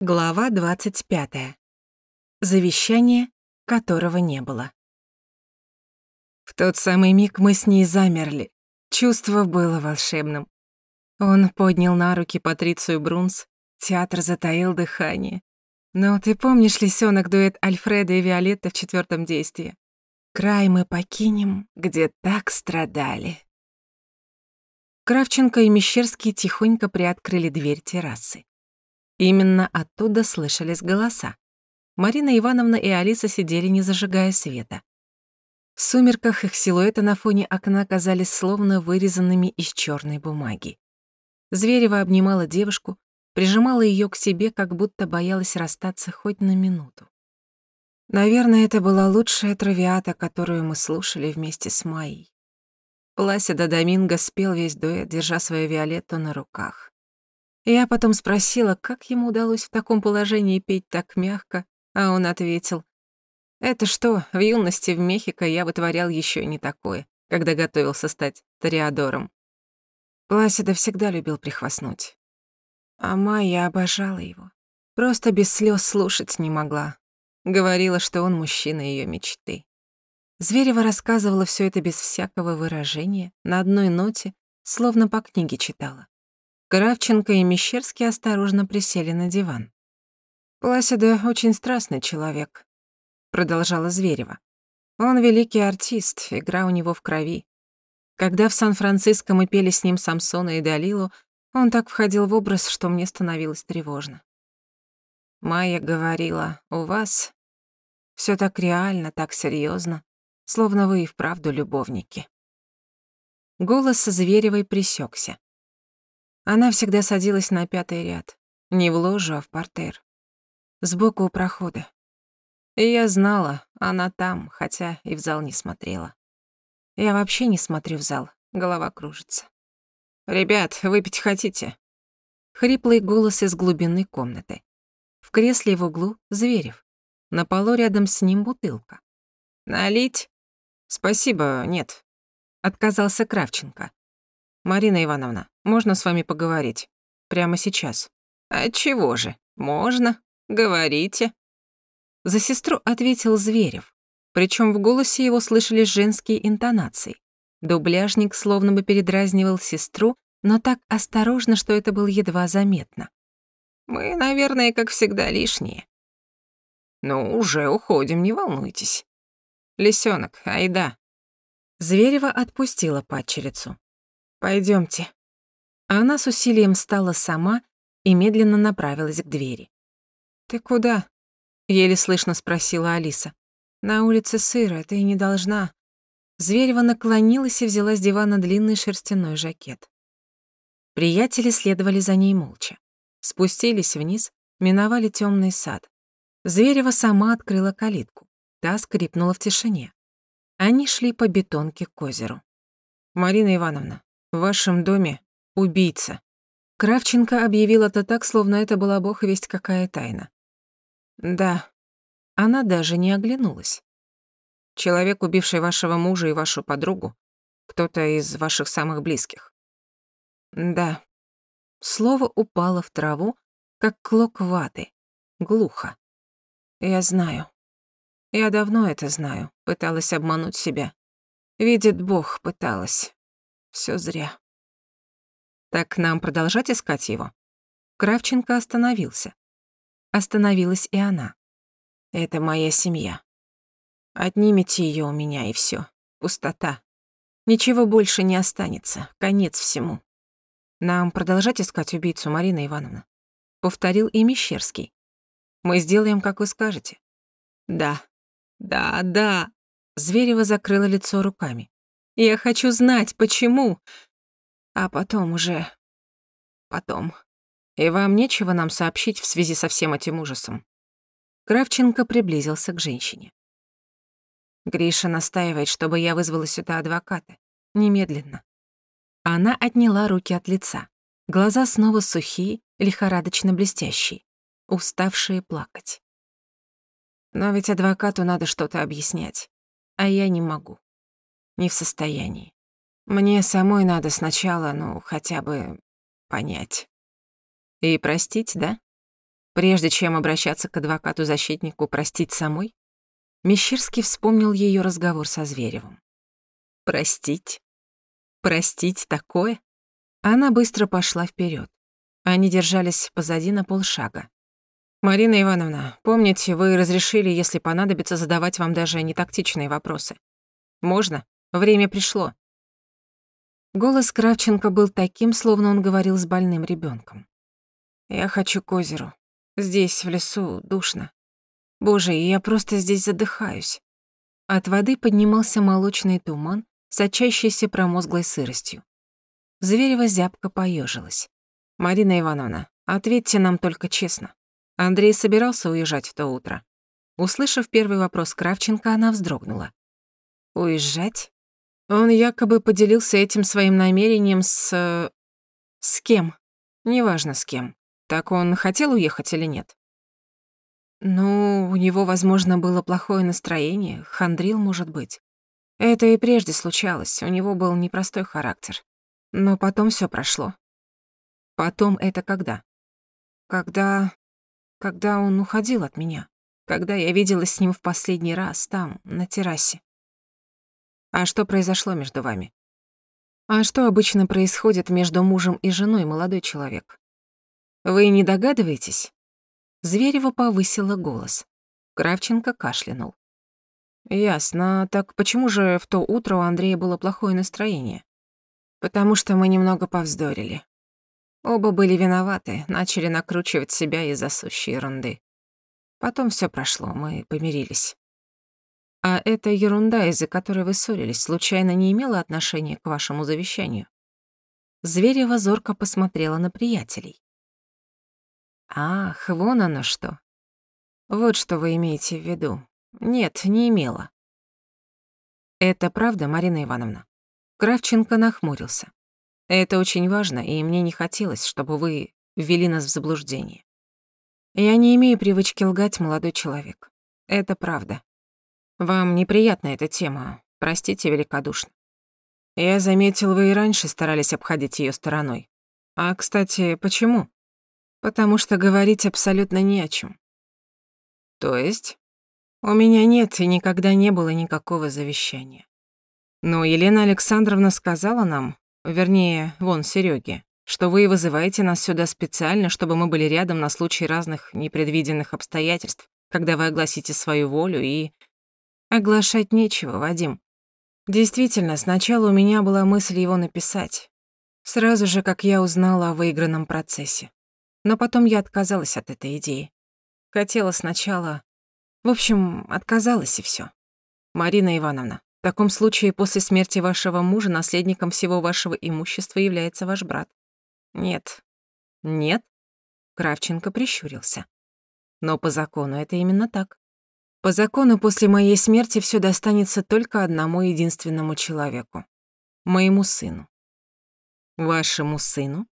Глава 25. Завещание, которого не было. В тот самый миг мы с ней замерли. Чувство было волшебным. Он поднял на руки Патрицию Брунс, театр затаил дыхание. Но ты помнишь, лисёнок, дуэт Альфреда и Виолетта в четвертом действии? «Край мы покинем, где так страдали». Кравченко и Мещерский тихонько приоткрыли дверь террасы. Именно оттуда слышались голоса. Марина Ивановна и Алиса сидели, не зажигая света. В сумерках их силуэты на фоне окна казались словно вырезанными из черной бумаги. Зверева обнимала девушку, прижимала ее к себе, как будто боялась расстаться хоть на минуту. Наверное, это была лучшая травиата, которую мы слушали вместе с Майей. Пласида Доминго спел весь дуэт, держа свою Виолетту на руках. Я потом спросила, как ему удалось в таком положении петь так мягко, а он ответил, «Это что, в юности в Мехико я вытворял еще не такое, когда готовился стать ториадором». Пласида всегда любил прихвастнуть. А Майя обожала его. Просто без слез слушать не могла. Говорила, что он мужчина ее мечты. Зверева рассказывала все это без всякого выражения, на одной ноте, словно по книге читала. Кравченко и Мещерский осторожно присели на диван. «Пласида очень страстный человек», — продолжала Зверева. «Он великий артист, игра у него в крови. Когда в Сан-Франциско мы пели с ним Самсона и Далилу, он так входил в образ, что мне становилось тревожно. Майя говорила, у вас все так реально, так серьезно, словно вы и вправду любовники. Голос Зверевой присекся. Она всегда садилась на пятый ряд. Не в ложу, а в портер. Сбоку у прохода. И я знала, она там, хотя и в зал не смотрела. Я вообще не смотрю в зал, голова кружится. «Ребят, выпить хотите?» Хриплый голос из глубины комнаты. В кресле в углу — Зверев. На полу рядом с ним бутылка. «Налить?» «Спасибо, нет», — отказался Кравченко. «Марина Ивановна, можно с вами поговорить? Прямо сейчас?» «А чего же? Можно. Говорите». За сестру ответил Зверев. Причем в голосе его слышались женские интонации. Дубляжник словно бы передразнивал сестру, но так осторожно, что это было едва заметно. «Мы, наверное, как всегда, лишние». «Ну, уже уходим, не волнуйтесь». «Лисёнок, айда». Зверева отпустила падчерицу. Пойдемте. Она с усилием встала сама и медленно направилась к двери. «Ты куда?» — еле слышно спросила Алиса. «На улице сыро, ты не должна». Зверева наклонилась и взяла с дивана длинный шерстяной жакет. Приятели следовали за ней молча. Спустились вниз, миновали темный сад. Зверева сама открыла калитку. Та скрипнула в тишине. Они шли по бетонке к озеру. «Марина Ивановна, в вашем доме убийца». Кравченко объявил это так, словно это была бог весть какая тайна. «Да». Она даже не оглянулась. «Человек, убивший вашего мужа и вашу подругу, кто-то из ваших самых близких». «Да». Слово упало в траву, как клок ваты. Глухо. «Я знаю. Я давно это знаю. Пыталась обмануть себя. Видит Бог, пыталась. Все зря. Так нам продолжать искать его? Кравченко остановился. Остановилась и она. Это моя семья. Отнимите ее у меня, и все. Пустота. Ничего больше не останется. Конец всему. Нам продолжать искать убийцу, Марина Ивановна? Повторил и Мещерский. Мы сделаем, как вы скажете. Да. Да, да. Зверева закрыла лицо руками. Я хочу знать, почему. А потом уже... Потом. И вам нечего нам сообщить в связи со всем этим ужасом. Кравченко приблизился к женщине. Гриша настаивает, чтобы я вызвала сюда адвоката. Немедленно. Она отняла руки от лица. Глаза снова сухие, лихорадочно блестящие, уставшие плакать. Но ведь адвокату надо что-то объяснять, а я не могу не в состоянии. Мне самой надо сначала, ну, хотя бы понять. И простить, да? прежде чем обращаться к адвокату-защитнику, простить самой? Мещерский вспомнил ее разговор со Зверевым. Простить? Простить такое? Она быстро пошла вперед. Они держались позади на полшага. «Марина Ивановна, помните, вы разрешили, если понадобится, задавать вам даже нетактичные вопросы. Можно? Время пришло». Голос Кравченко был таким, словно он говорил с больным ребенком. «Я хочу к озеру. Здесь, в лесу, душно. Боже, я просто здесь задыхаюсь». От воды поднимался молочный туман, сочащийся промозглой сыростью. Зверева зябко поежилась. «Марина Ивановна, ответьте нам только честно. Андрей собирался уезжать в то утро?» Услышав первый вопрос Кравченко, она вздрогнула. «Уезжать?» Он якобы поделился этим своим намерением с... С кем? Неважно с кем. Так он хотел уехать или нет? Ну, у него, возможно, было плохое настроение, хандрил, может быть. Это и прежде случалось, у него был непростой характер. Но потом всё прошло. Потом это когда? Когда... Когда он уходил от меня. Когда я виделась с ним в последний раз там, на террасе. А что произошло между вами? А что обычно происходит между мужем и женой, молодой человек? Вы не догадываетесь? Зверева повысила голос. Кравченко кашлянул. Ясно. Так почему же в то утро у Андрея было плохое настроение? Потому что мы немного повздорили. Оба были виноваты, начали накручивать себя из-за сущей ерунды. Потом всё прошло, мы помирились. А эта ерунда, из-за которой вы ссорились, случайно не имела отношения к вашему завещанию? Зверева зорко посмотрела на приятелей. Ах, вон оно что. Вот что вы имеете в виду. Нет, не имела. Это правда, Марина Ивановна? Кравченко нахмурился. Это очень важно, и мне не хотелось, чтобы вы ввели нас в заблуждение. Я не имею привычки лгать, молодой человек. Это правда. Вам неприятна эта тема, простите великодушно. Я заметил, вы и раньше старались обходить её стороной. А, кстати, почему? Потому что говорить абсолютно не о чём. То есть? У меня нет и никогда не было никакого завещания. Но Елена Александровна сказала нам, вернее, вон, Серёге, что вы вызываете нас сюда специально, чтобы мы были рядом на случай разных непредвиденных обстоятельств, когда вы огласите свою волю и Оглашать нечего, Вадим. Действительно, сначала у меня была мысль его написать. Сразу же, как я узнала о выигранном процессе. Но потом я отказалась от этой идеи. Хотела сначала... В общем, отказалась и всё. Марина Ивановна, в таком случае после смерти вашего мужа наследником всего вашего имущества является ваш брат. Нет. Нет? Кравченко прищурился. Но по закону это именно так. По закону, после моей смерти все достанется только одному единственному человеку. Моему сыну. Вашему сыну?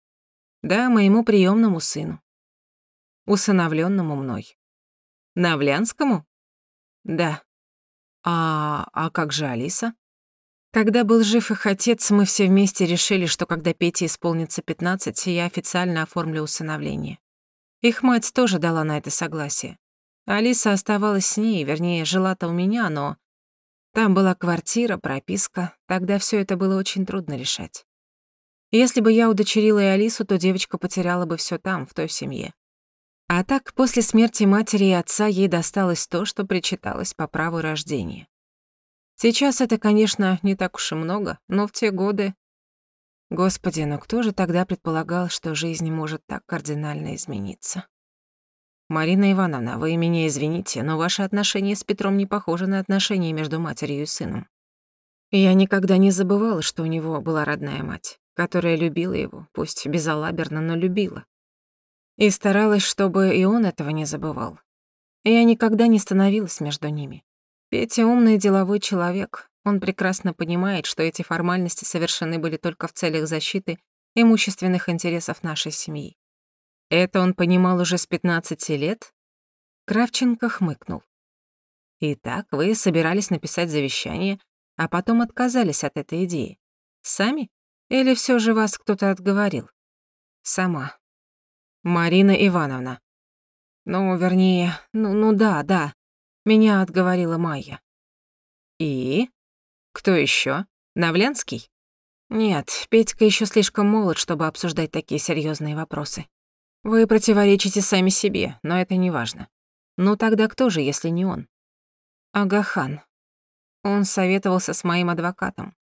Да, моему приемному сыну. Усыновленному мной. Навлянскому? Да. А, а как же Алиса? Когда был жив их отец, мы все вместе решили, что когда Пете исполнится 15, я официально оформлю усыновление. Их мать тоже дала на это согласие. Алиса оставалась с ней, вернее, жила-то у меня, но там была квартира, прописка, тогда все это было очень трудно решать. Если бы я удочерила и Алису, то девочка потеряла бы все там, в той семье. А так, после смерти матери и отца ей досталось то, что причиталось по праву рождения. Сейчас это, конечно, не так уж и много, но в те годы... Господи, ну кто же тогда предполагал, что жизнь может так кардинально измениться? «Марина Ивановна, вы меня извините, но ваши отношения с Петром не похожи на отношения между матерью и сыном. Я никогда не забывала, что у него была родная мать, которая любила его, пусть безалаберно, но любила. И старалась, чтобы и он этого не забывал. Я никогда не становилась между ними. Петя умный деловой человек. Он прекрасно понимает, что эти формальности совершены были только в целях защиты имущественных интересов нашей семьи. Это он понимал уже с 15 лет? Кравченко хмыкнул. Итак, вы собирались написать завещание, а потом отказались от этой идеи. Сами? Или все же вас кто-то отговорил? Сама. Марина Ивановна. Ну, вернее, ну, ну да, да. Меня отговорила Майя. И? Кто еще? Навленский? Нет, Петька еще слишком молод, чтобы обсуждать такие серьезные вопросы. Вы противоречите сами себе, но это не важно. Ну тогда кто же, если не он? Агахан. Он советовался с моим адвокатом.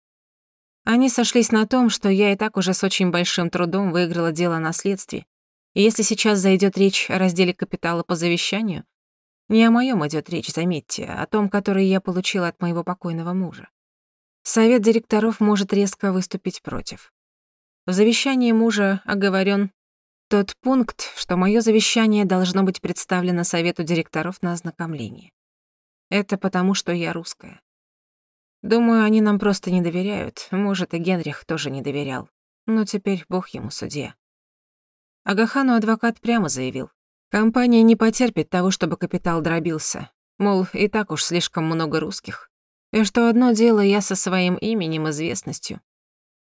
Они сошлись на том, что я и так уже с очень большим трудом выиграла дело о наследстве. И если сейчас зайдет речь о разделе капитала по завещанию, не о моем идет речь, заметьте, а о том, который я получила от моего покойного мужа. Совет директоров может резко выступить против. В завещании мужа оговорен тот пункт, что мое завещание должно быть представлено совету директоров на ознакомление. Это потому, что я русская. Думаю, они нам просто не доверяют. Может, и Генрих тоже не доверял. Но теперь бог ему судья. Агахану адвокат прямо заявил. Компания не потерпит того, чтобы капитал дробился. Мол, и так уж слишком много русских. И что одно дело я со своим именем, известностью,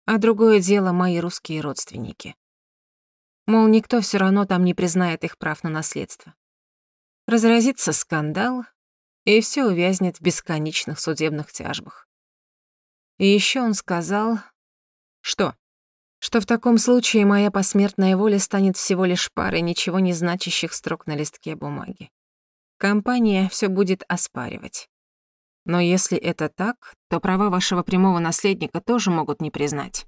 а другое дело мои русские родственники. Мол, никто все равно там не признает их прав на наследство. Разразится скандал, и все увязнет в бесконечных судебных тяжбах. И еще он сказал... Что? Что в таком случае моя посмертная воля станет всего лишь парой ничего не значащих строк на листке бумаги. Компания все будет оспаривать. Но если это так, то права вашего прямого наследника тоже могут не признать.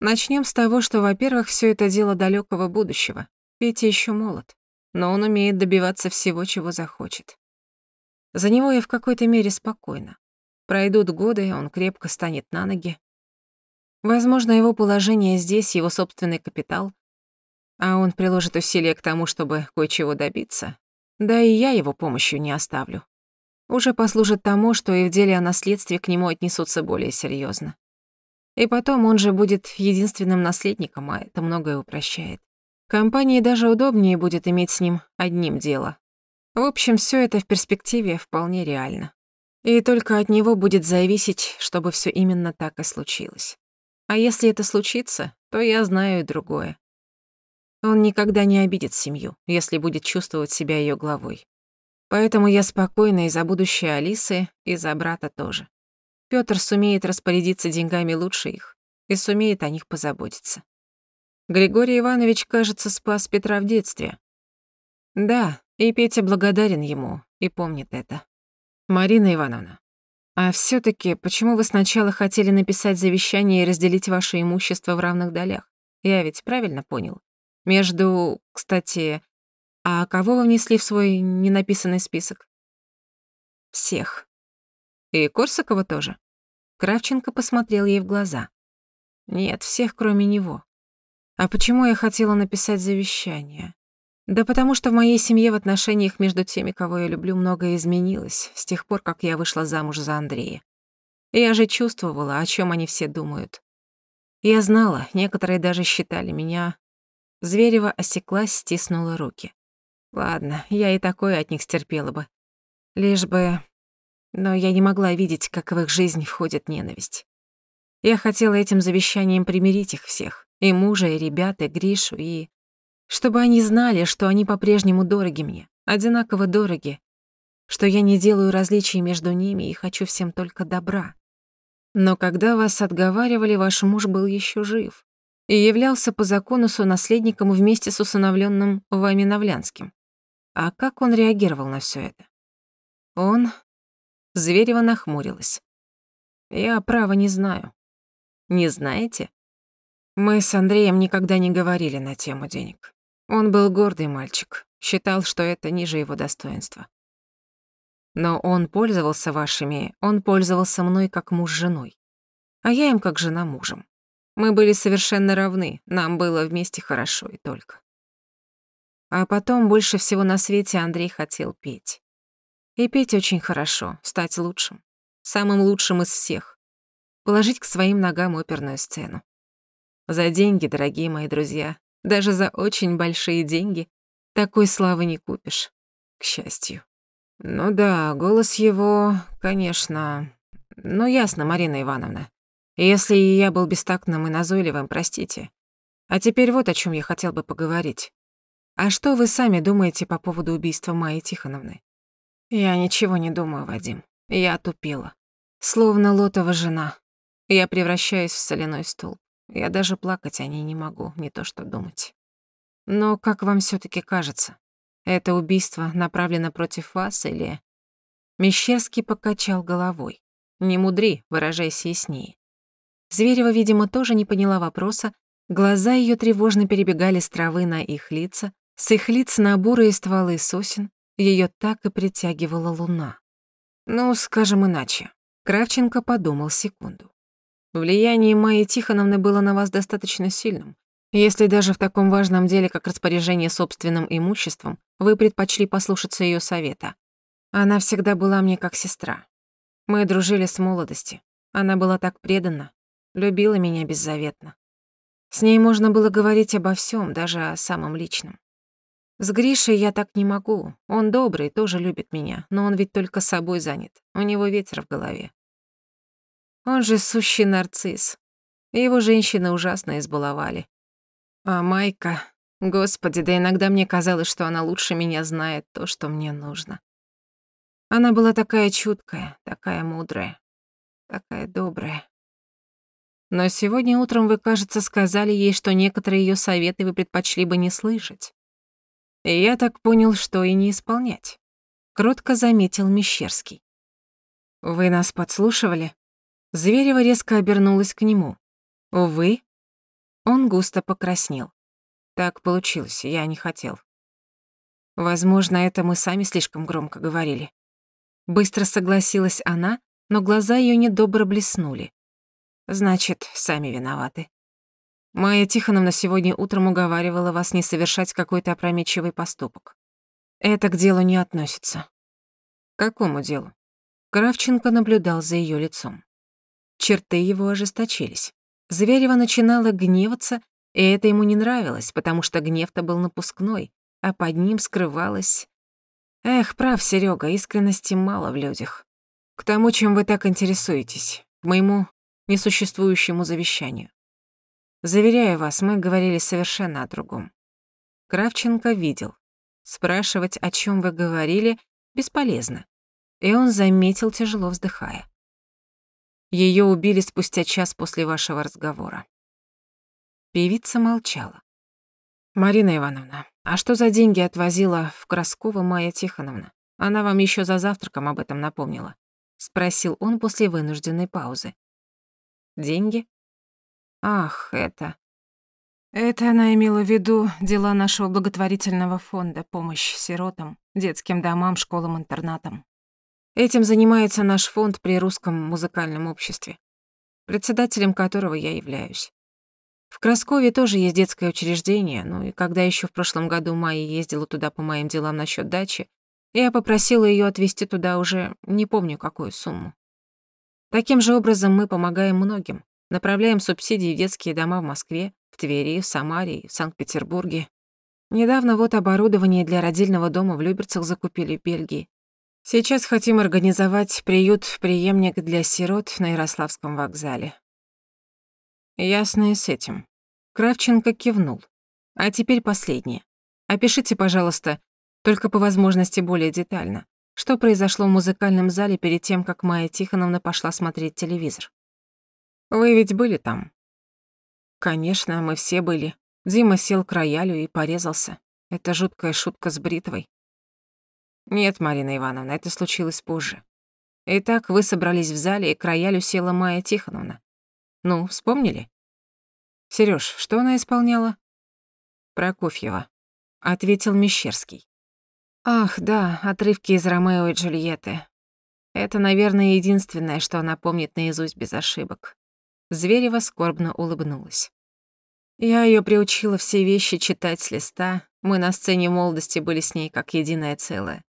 Начнем с того, что, во-первых, все это дело далекого будущего. Петя еще молод, но он умеет добиваться всего, чего захочет. За него я в какой-то мере спокойна. Пройдут годы, он крепко станет на ноги. Возможно, его положение здесь, его собственный капитал, а он приложит усилия к тому, чтобы кое-чего добиться. Да и я его помощью не оставлю. Уже послужит тому, что и в деле о наследстве к нему отнесутся более серьезно. И потом он же будет единственным наследником, а это многое упрощает. Компании даже удобнее будет иметь с ним одним дело. В общем, все это в перспективе вполне реально. И только от него будет зависеть, чтобы все именно так и случилось. А если это случится, то я знаю и другое. Он никогда не обидит семью, если будет чувствовать себя ее главой. Поэтому я спокойна и за будущее Алисы, и за брата тоже. Пётр сумеет распорядиться деньгами лучше их и сумеет о них позаботиться. Григорий Иванович, кажется, спас Петра в детстве. Да, и Петя благодарен ему и помнит это. Марина Ивановна, а все таки почему вы сначала хотели написать завещание и разделить ваше имущество в равных долях? Я ведь правильно понял? Между, кстати, а кого вы внесли в свой ненаписанный список? Всех. И Корсакова тоже? Кравченко посмотрел ей в глаза. Нет, всех, кроме него. А почему я хотела написать завещание? Да потому что в моей семье в отношениях между теми, кого я люблю, многое изменилось с тех пор, как я вышла замуж за Андрея. Я же чувствовала, о чем они все думают. Я знала, некоторые даже считали меня... Зверева осеклась, стиснула руки. Ладно, я и такое от них стерпела бы. Лишь бы... Но я не могла видеть, как в их жизнь входит ненависть. Я хотела этим завещанием примирить их всех. И мужа, и ребят, и Гришу, и... Чтобы они знали, что они по-прежнему дороги мне, одинаково дороги, что я не делаю различий между ними и хочу всем только добра. Но когда вас отговаривали, ваш муж был еще жив и являлся по закону сонаследником вместе с усыновленным вами Навлянским. А как он реагировал на все это? Он... Зверева нахмурилась. Я право не знаю. Не знаете? Мы с Андреем никогда не говорили на тему денег. Он был гордый мальчик, считал, что это ниже его достоинства. Но он пользовался вашими, он пользовался мной как муж женой, а я им как жена мужем. Мы были совершенно равны, нам было вместе хорошо и только. А потом больше всего на свете Андрей хотел петь. И петь очень хорошо, стать лучшим, самым лучшим из всех, положить к своим ногам оперную сцену. За деньги, дорогие мои друзья, даже за очень большие деньги такой славы не купишь, к счастью. Ну да, голос его, конечно... Ну ясно, Марина Ивановна. Если я был бестактным и назойливым, простите. А теперь вот о чем я хотел бы поговорить. А что вы сами думаете по поводу убийства Майи Тихоновны? Я ничего не думаю, Вадим. Я отупела. Словно лотова жена. Я превращаюсь в соляной столб. Я даже плакать о ней не могу, не то что думать. Но как вам все таки кажется, это убийство направлено против вас или... Мещерский покачал головой. Не мудри, выражайся яснее. Зверева, видимо, тоже не поняла вопроса, глаза ее тревожно перебегали с травы на их лица, с их лиц на бурые стволы сосен, ее так и притягивала луна. Ну, скажем иначе. Кравченко подумал секунду. Влияние Майи Тихоновны было на вас достаточно сильным, если даже в таком важном деле, как распоряжение собственным имуществом, вы предпочли послушаться ее совета. Она всегда была мне как сестра. Мы дружили с молодости. Она была так предана, любила меня беззаветно. С ней можно было говорить обо всем, даже о самом личном. С Гришей я так не могу. Он добрый, тоже любит меня, но он ведь только собой занят. У него ветер в голове. Он же сущий нарцисс. Его женщины ужасно избаловали. А Майка... Господи, да иногда мне казалось, что она лучше меня знает то, что мне нужно. Она была такая чуткая, такая мудрая, такая добрая. Но сегодня утром вы, кажется, сказали ей, что некоторые ее советы вы предпочли бы не слышать. Я так понял, что и не исполнять. Кротко заметил Мещерский. «Вы нас подслушивали?» Зверева резко обернулась к нему. «Вы?» Он густо покраснел. «Так получилось, я не хотел». Возможно, это мы сами слишком громко говорили. Быстро согласилась она, но глаза ее недобро блеснули. Значит, сами виноваты. Майя Тихоновна сегодня утром уговаривала вас не совершать какой-то опрометчивый поступок. Это к делу не относится. К какому делу? Кравченко наблюдал за ее лицом. Черты его ожесточились. Зверева начинала гневаться, и это ему не нравилось, потому что гнев-то был напускной, а под ним скрывалось... Эх, прав, Серега, искренности мало в людях. К тому, чем вы так интересуетесь, к моему несуществующему завещанию. Заверяю вас, мы говорили совершенно о другом. Кравченко видел. Спрашивать, о чем вы говорили, бесполезно. И он заметил, тяжело вздыхая. Ее убили спустя час после вашего разговора. Певица молчала. «Марина Ивановна, а что за деньги отвозила в Красково Майя Тихоновна? Она вам еще за завтраком об этом напомнила», — спросил он после вынужденной паузы. «Деньги?» «Ах, это...» Это она имела в виду дела нашего благотворительного фонда «Помощь сиротам, детским домам, школам-интернатам». Этим занимается наш фонд при Русском музыкальном обществе, председателем которого я являюсь. В Краскове тоже есть детское учреждение, ну и когда еще в прошлом году Майя ездила туда по моим делам насчет дачи, я попросила ее отвезти туда уже не помню какую сумму. Таким же образом мы помогаем многим, направляем субсидии в детские дома в Москве, в Твери, в Самаре и в Санкт-Петербурге. Недавно вот оборудование для родильного дома в Люберцах закупили в Бельгии. Сейчас хотим организовать приют-преемник для сирот на Ярославском вокзале. Ясно и с этим. Кравченко кивнул. А теперь последнее. Опишите, пожалуйста, только по возможности более детально, что произошло в музыкальном зале перед тем, как Майя Тихоновна пошла смотреть телевизор. Вы ведь были там? Конечно, мы все были. Дима сел к роялю и порезался. Это жуткая шутка с бритвой. Нет, Марина Ивановна, это случилось позже. Итак, вы собрались в зале, и к роялю села Майя Тихоновна. Ну, вспомнили? Серёж, что она исполняла? Прокофьева, ответил Мещерский. Ах, да, отрывки из Ромео и Джульетты. Это, наверное, единственное, что она помнит наизусть без ошибок. Зверева скорбно улыбнулась. Я её приучила все вещи читать с листа. Мы на сцене молодости были с ней как единое целое.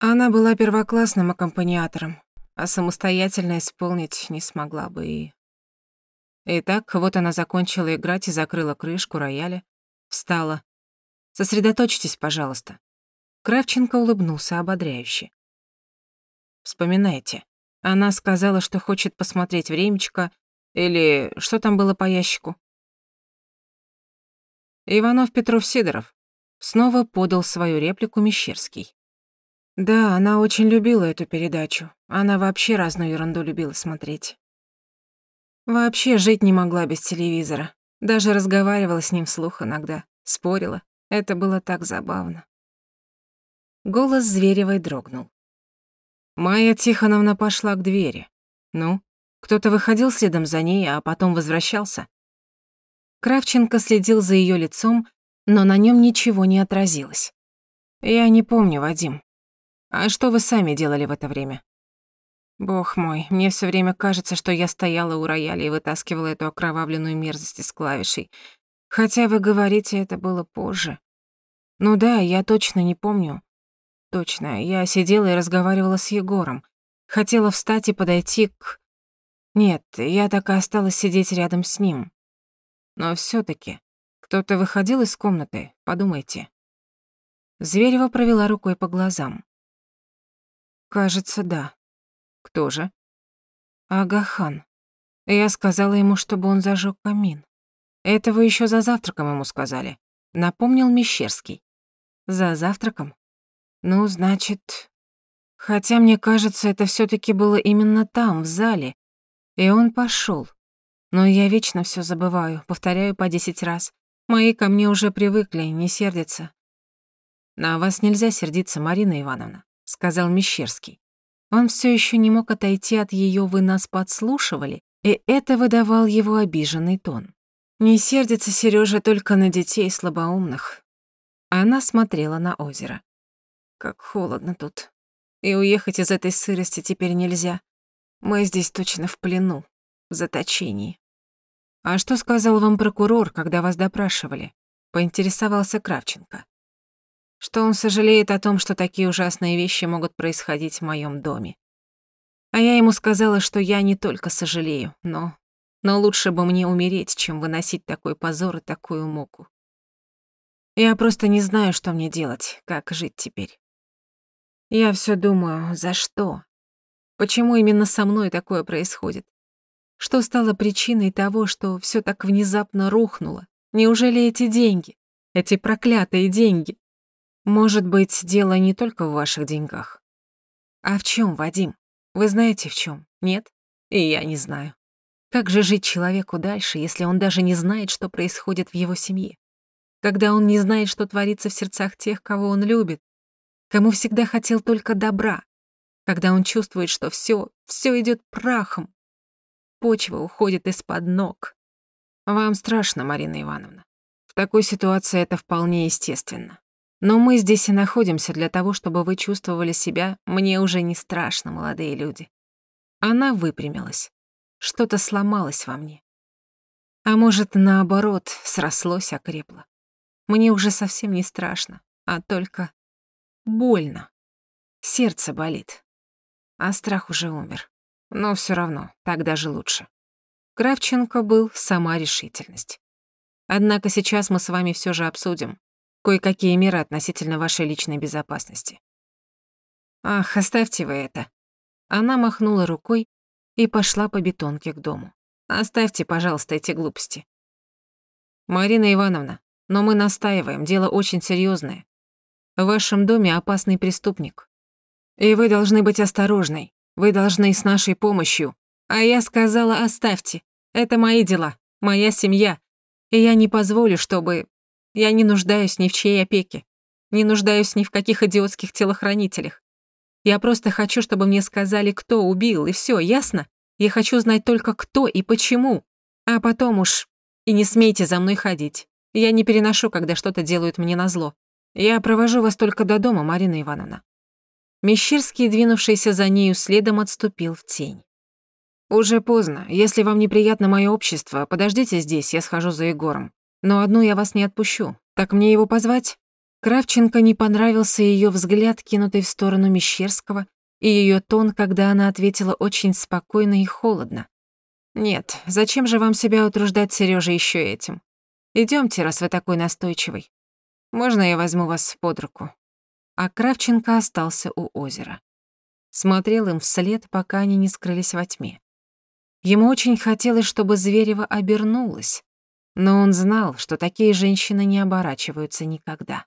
Она была первоклассным аккомпаниатором, а самостоятельно исполнить не смогла бы и... Итак, вот она закончила играть и закрыла крышку рояля, встала. «Сосредоточьтесь, пожалуйста». Кравченко улыбнулся ободряюще. «Вспоминайте. Она сказала, что хочет посмотреть времечко, или что там было по ящику?» «Иванов Петров Сидоров», Снова подал свою реплику Мещерский. Да, она очень любила эту передачу. Она вообще разную ерунду любила смотреть. Вообще жить не могла без телевизора. Даже разговаривала с ним вслух иногда, спорила. Это было так забавно. Голос Зверевой дрогнул. Майя Тихоновна пошла к двери. Ну, кто-то выходил следом за ней, а потом возвращался. Кравченко следил за ее лицом, но на нем ничего не отразилось. «Я не помню, Вадим. А что вы сами делали в это время?» «Бог мой, мне все время кажется, что я стояла у рояля и вытаскивала эту окровавленную мерзость из клавишей. Хотя вы говорите, это было позже. Ну да, я точно не помню. Точно, я сидела и разговаривала с Егором. Хотела встать и подойти к... Нет, я так и осталась сидеть рядом с ним. Но все таки кто-то выходил из комнаты, подумайте. Зверева провела рукой по глазам. Кажется, да. Кто же? Агахан. Я сказала ему, чтобы он зажег камин. Это вы еще за завтраком ему сказали. Напомнил Мещерский. За завтраком? Ну, значит... Хотя, мне кажется, это все таки было именно там, в зале. И он пошел. Но я вечно все забываю, повторяю по десять раз. Мои ко мне уже привыкли, не сердятся. «На вас нельзя сердиться, Марина Ивановна», — сказал Мещерский. Он все еще не мог отойти от ее «вы нас подслушивали», и это выдавал его обиженный тон. Не сердится Сережа только на детей слабоумных. Она смотрела на озеро. Как холодно тут. И уехать из этой сырости теперь нельзя. Мы здесь точно в плену, в заточении. «А что сказал вам прокурор, когда вас допрашивали?» — поинтересовался Кравченко. «Что он сожалеет о том, что такие ужасные вещи могут происходить в моем доме. А я ему сказала, что я не только сожалею, но... Но лучше бы мне умереть, чем выносить такой позор и такую муку. Я просто не знаю, что мне делать, как жить теперь. Я все думаю, за что? Почему именно со мной такое происходит? Что стало причиной того, что все так внезапно рухнуло? Неужели эти деньги? Эти проклятые деньги? Может быть, дело не только в ваших деньгах. А в чем, Вадим? Вы знаете в чем? Нет? И я не знаю. Как же жить человеку дальше, если он даже не знает, что происходит в его семье? Когда он не знает, что творится в сердцах тех, кого он любит, кому всегда хотел только добра, когда он чувствует, что все, все идет прахом, почва уходит из-под ног. Вам страшно, Марина Ивановна. В такой ситуации это вполне естественно. Но мы здесь и находимся для того, чтобы вы чувствовали себя «мне уже не страшно, молодые люди». Она выпрямилась. Что-то сломалось во мне. А может, наоборот, срослось, окрепло. Мне уже совсем не страшно, а только больно. Сердце болит. А страх уже умер. Но все равно, так даже лучше. Кравченко был сама решительность. Однако сейчас мы с вами все же обсудим кое-какие меры относительно вашей личной безопасности. Ах, оставьте вы это. Она махнула рукой и пошла по бетонке к дому. Оставьте, пожалуйста, эти глупости. Марина Ивановна, но мы настаиваем, дело очень серьезное. В вашем доме опасный преступник. И вы должны быть осторожной. Вы должны с нашей помощью. А я сказала, оставьте. Это мои дела, моя семья. И я не позволю, чтобы... Я не нуждаюсь ни в чьей опеке. Не нуждаюсь ни в каких идиотских телохранителях. Я просто хочу, чтобы мне сказали, кто убил, и все, ясно? Я хочу знать только кто и почему. А потом уж... И не смейте за мной ходить. Я не переношу, когда что-то делают мне назло. Я провожу вас только до дома, Марина Ивановна. Мещерский, двинувшийся за нею следом, отступил в тень. «Уже поздно. Если вам неприятно мое общество, подождите здесь, я схожу за Егором. Но одну я вас не отпущу. Так мне его позвать?» Кравченко не понравился ее взгляд, кинутый в сторону Мещерского, и ее тон, когда она ответила очень спокойно и холодно. «Нет, зачем же вам себя утруждать, Сережа, еще этим? Идемте, раз вы такой настойчивый. Можно я возьму вас под руку?» А Кравченко остался у озера. Смотрел им вслед, пока они не скрылись во тьме. Ему очень хотелось, чтобы Зверева обернулась, но он знал, что такие женщины не оборачиваются никогда.